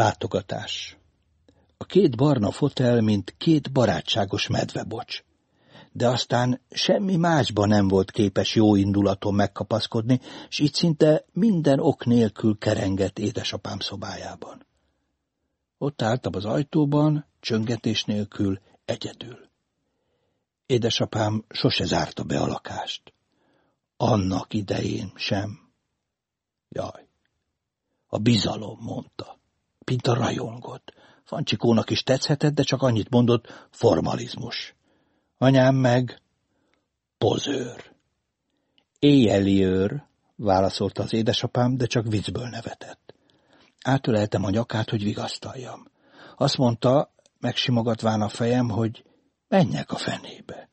Látogatás A két barna fotel, mint két barátságos medvebocs. De aztán semmi másban nem volt képes jó indulaton megkapaszkodni, s így szinte minden ok nélkül kerengett édesapám szobájában. Ott álltam az ajtóban, csöngetés nélkül, egyedül. Édesapám sose zárta be a lakást. Annak idején sem. Jaj. A bizalom, mondta. Pinta rajongott. Fancsikónak is tetszhetett, de csak annyit mondott, formalizmus. Anyám meg pozőr. Éjjeli őr, válaszolta az édesapám, de csak viccből nevetett. Átöleltem a nyakát, hogy vigasztaljam. Azt mondta, megsimogatván a fejem, hogy menjek a fenébe.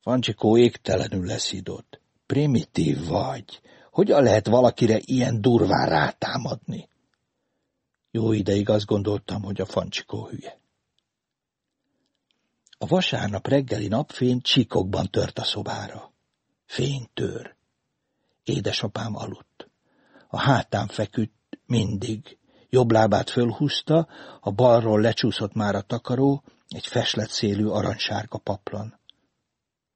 Fancsikó égtelenül leszidott. Primitív vagy. Hogyan lehet valakire ilyen durván rátámadni? Jó ideig azt gondoltam, hogy a Fancsikó hülye. A vasárnap reggeli napfény csíkokban tört a szobára. Fénytör. Édesapám aludt. A hátán feküdt mindig. Jobb lábát fölhúzta, a balról lecsúszott már a takaró, egy feslet szélű aranysárga paplan.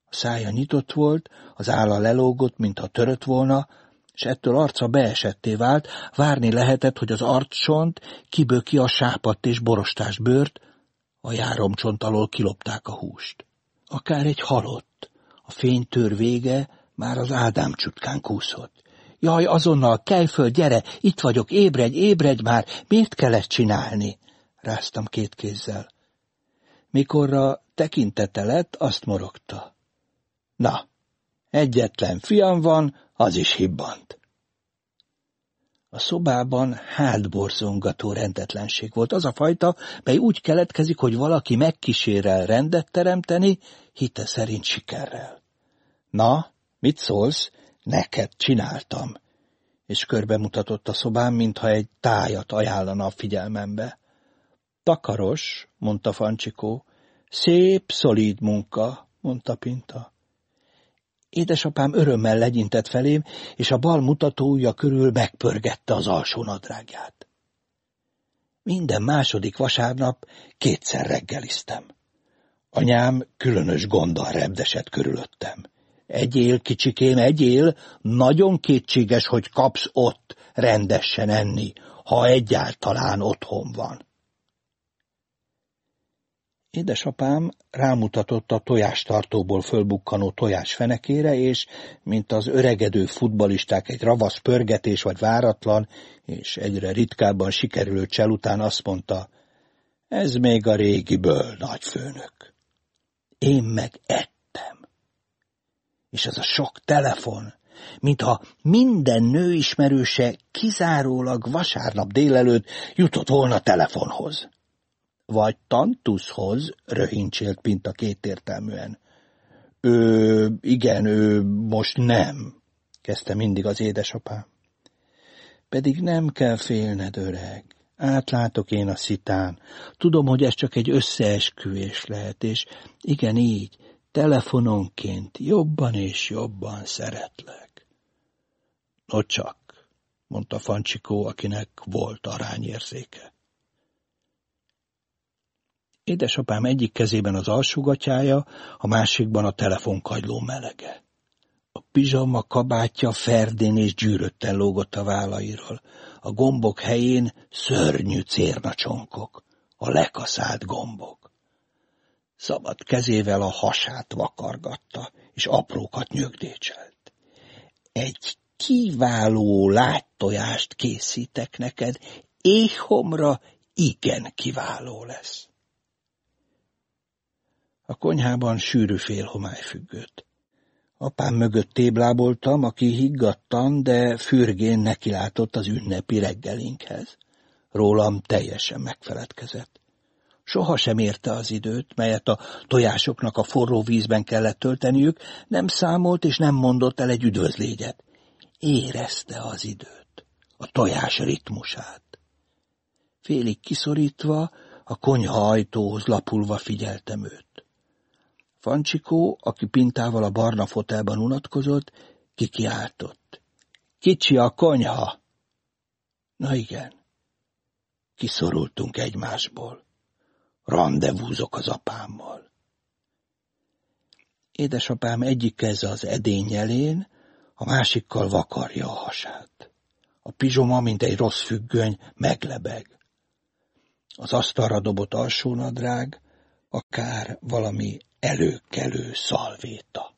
A szája nyitott volt, az álla lelógott, mintha törött volna, és ettől arca beesetté vált, várni lehetett, hogy az arcsont kiböki a sápadt és borostás bőrt, a járomcsont alól kilopták a húst. Akár egy halott, a fénytör vége már az Ádám csutkán kúszott. Jaj, azonnal, kelj föl, gyere, itt vagyok, ébredj, ébredj már, miért kell ezt csinálni? Ráztam két kézzel. Mikorra tekintete lett, azt morogta. Na, egyetlen fiam van, az is hibbant. A szobában hátborzongató rendetlenség volt. Az a fajta, mely úgy keletkezik, hogy valaki megkísérel rendet teremteni, hite szerint sikerrel. Na, mit szólsz? Neked csináltam. És körbe mutatott a szobám, mintha egy tájat ajánlana a figyelmembe. Takaros, mondta Fancsikó. Szép, szolíd munka, mondta Pinta. Édesapám örömmel legyintett felém, és a bal mutatója körül megpörgette az alsó nadrágját. Minden második vasárnap kétszer reggeliztem. Anyám különös gonddal repdesett körülöttem. Egyél, kicsikém, egyél, nagyon kétséges, hogy kapsz ott rendesen enni, ha egyáltalán otthon van. Édesapám rámutatott a tojástartóból fölbukkanó tojás fenekére, és, mint az öregedő futbalisták egy ravasz pörgetés vagy váratlan, és egyre ritkábban sikerülő csel után azt mondta, ez még a régiből, nagyfőnök. Én meg ettem. És az a sok telefon, mintha minden nő ismerőse kizárólag vasárnap délelőtt jutott volna telefonhoz. Vagy Tantuszhoz, röhincsélt Pinta kétértelműen. Ő, igen, ő most nem, kezdte mindig az édesapám. Pedig nem kell félned, öreg. Átlátok én a szitán. Tudom, hogy ez csak egy összeesküvés lehet, és igen így, telefononként jobban és jobban szeretlek. No csak, mondta Fancsikó, akinek volt arányérzéke. Édesapám egyik kezében az alsógatyája, a másikban a telefonkagyló melege. A pizsama kabátja ferdén és gyűrötten lógott a vállairól. A gombok helyén szörnyű cérnacsonkok, a lekaszált gombok. Szabad kezével a hasát vakargatta, és aprókat nyögdécselt. Egy kiváló láttojást készítek neked, éhomra igen kiváló lesz. A konyhában sűrű félhomály függött. Apám mögött tébláboltam, aki higgadtan, de fürgén nekilátott az ünnepi reggelinkhez. Rólam teljesen megfeledkezett. Soha sem érte az időt, melyet a tojásoknak a forró vízben kellett tölteniük, nem számolt és nem mondott el egy üdvözlégyet. Érezte az időt, a tojás ritmusát. Félig kiszorítva, a konyha ajtóhoz lapulva figyeltem őt. Fancsikó, aki pintával a barna fotelban unatkozott, kikiáltott. Kicsi a konyha! Na igen. Kiszorultunk egymásból. Randevúzok az apámmal. Édesapám egyik keze az edény elén, a másikkal vakarja a hasát. A pizsoma, mint egy rossz függöny, meglebeg. Az asztalra dobott alsónadrág, akár valami előkelő szalvéta.